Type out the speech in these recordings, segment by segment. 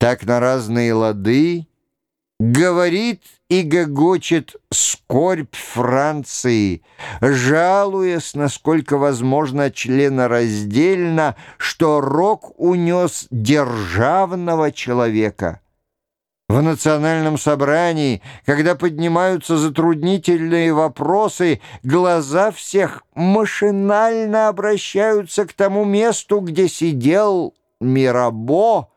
так на разные лады говорит и гогочет скорбь Франции, жалуясь, насколько возможно, членораздельно, что рок унес державного человека. В национальном собрании, когда поднимаются затруднительные вопросы, глаза всех машинально обращаются к тому месту, где сидел Мирабо,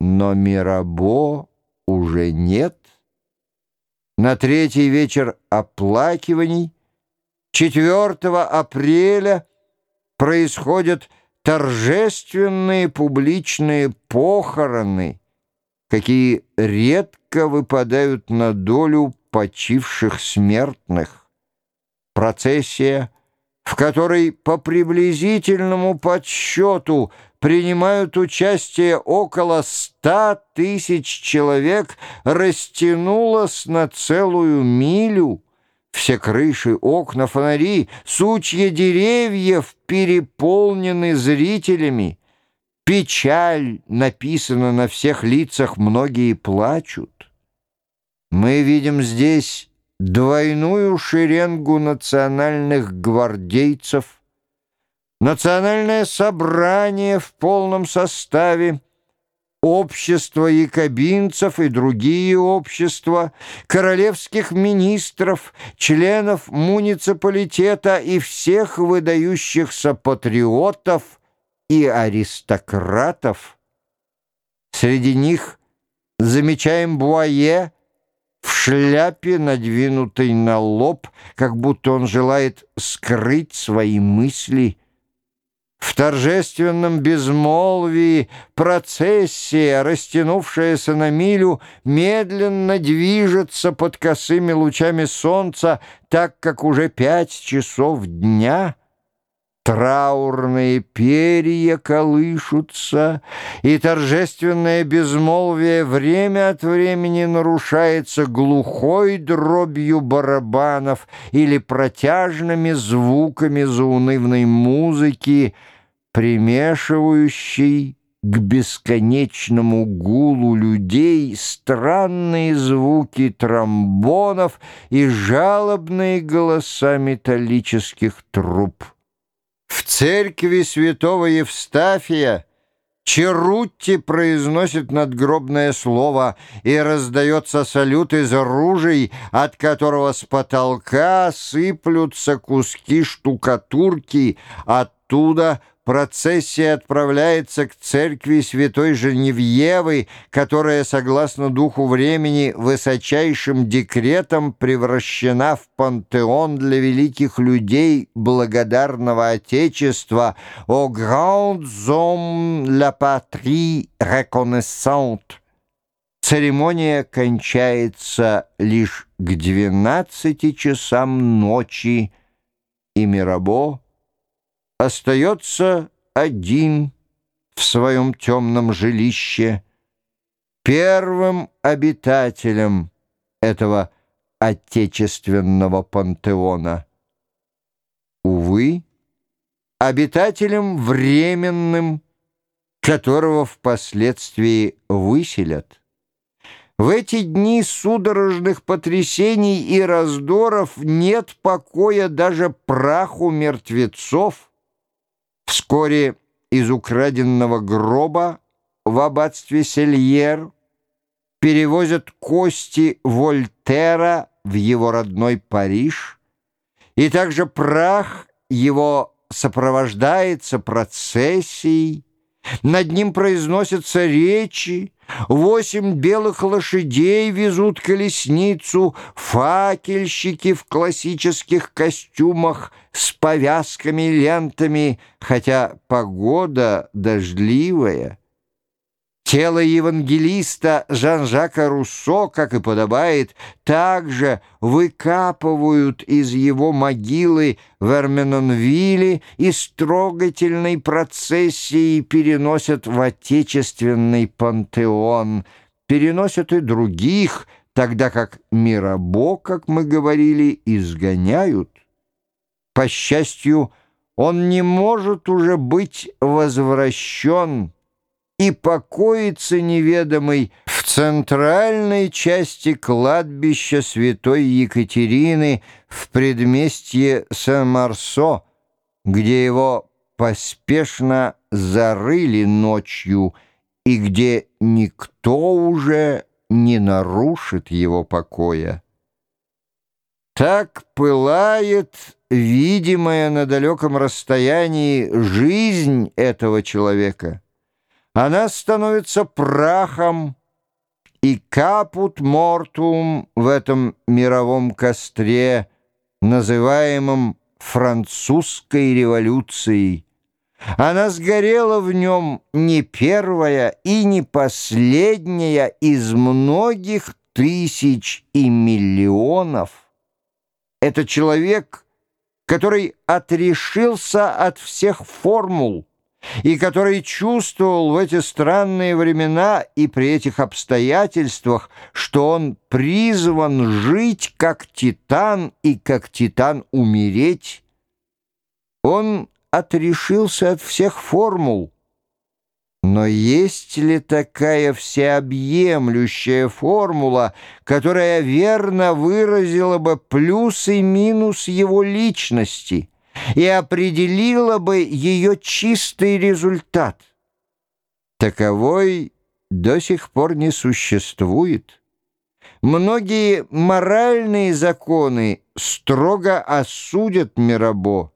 но Мирабо уже нет. На третий вечер оплакиваний 4 апреля происходят торжественные публичные похороны, какие редко выпадают на долю почивших смертных. Процессия, в которой по приблизительному подсчету принимают участие около ста тысяч человек, растянулась на целую милю. Все крыши, окна, фонари, сучья деревьев переполнены зрителями. Печаль написана на всех лицах, многие плачут. Мы видим здесь двойную шеренгу национальных гвардейцев — Национальное собрание в полном составе, общество якобинцев и другие общества, королевских министров, членов муниципалитета и всех выдающихся патриотов и аристократов. Среди них замечаем Буае в шляпе, надвинутой на лоб, как будто он желает скрыть свои мысли – в торжественном безмолвии процессия, растянувшаяся на милю, медленно движется под косыми лучами солнца, так как уже пять часов дня. Траурные перья колышутся, и торжественное безмолвие время от времени нарушается глухой дробью барабанов или протяжными звуками заунывной музыки, примешивающий к бесконечному гулу людей странные звуки тромбонов и жалобные голоса металлических труб. В церкви святого Евстафия Черутти произносит надгробное слово и раздается салют из ружей, от которого с потолка сыплются куски штукатурки, оттуда Процессия отправляется к церкви святой Женевьевы, которая, согласно духу времени, высочайшим декретом превращена в пантеон для великих людей благодарного Отечества «Au grand homme la patrie reconnaissante». Церемония кончается лишь к 12 часам ночи, и Мирабо остается один в своем темном жилище, первым обитателем этого отечественного пантеона. Увы, обитателем временным, которого впоследствии выселят. В эти дни судорожных потрясений и раздоров нет покоя даже праху мертвецов, Вскоре из украденного гроба в аббатстве Сельер перевозят кости Вольтера в его родной Париж, и также прах его сопровождается процессией, над ним произносятся речи, восемь белых лошадей везут колесницу, факельщики в классических костюмах с повязками и лентами, хотя погода дождливая. Тело евангелиста Жан-Жака Руссо, как и подобает, также выкапывают из его могилы в Эрменонвилле и с трогательной процессией переносят в отечественный пантеон, переносят и других, тогда как Мирабо, как мы говорили, изгоняют. По счастью, он не может уже быть возвращен и покоится неведомый в центральной части кладбища святой Екатерины в предместье Сен-Марсо, где его поспешно зарыли ночью и где никто уже не нарушит его покоя. Так пылает видимая на далеком расстоянии жизнь этого человека. Она становится прахом, и капут мортум в этом мировом костре, называемом французской революцией. Она сгорела в нем не первая и не последняя из многих тысяч и миллионов. Это человек, который отрешился от всех формул и который чувствовал в эти странные времена и при этих обстоятельствах, что он призван жить как титан и как титан умереть. Он отрешился от всех формул, но есть ли такая всеобъемлющая формула, которая верно выразила бы плюс и минус его личности и определила бы ее чистый результат? Таковой до сих пор не существует. Многие моральные законы строго осудят Мирабо,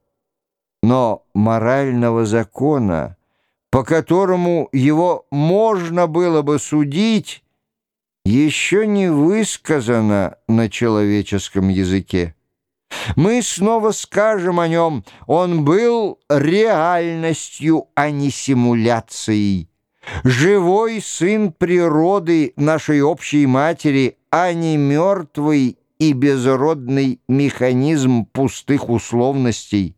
но морального закона — по которому его можно было бы судить, еще не высказано на человеческом языке. Мы снова скажем о нем, он был реальностью, а не симуляцией. Живой сын природы нашей общей матери, а не мертвый и безродный механизм пустых условностей.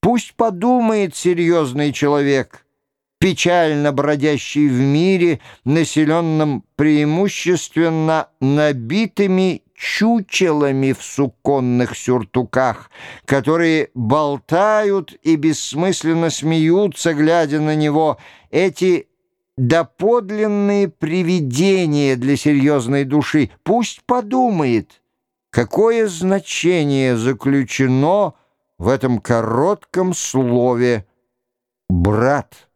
Пусть подумает серьезный человек — печально бродящий в мире, населенном преимущественно набитыми чучелами в суконных сюртуках, которые болтают и бессмысленно смеются, глядя на него, эти доподлинные привидения для серьезной души. Пусть подумает, какое значение заключено в этом коротком слове «брат».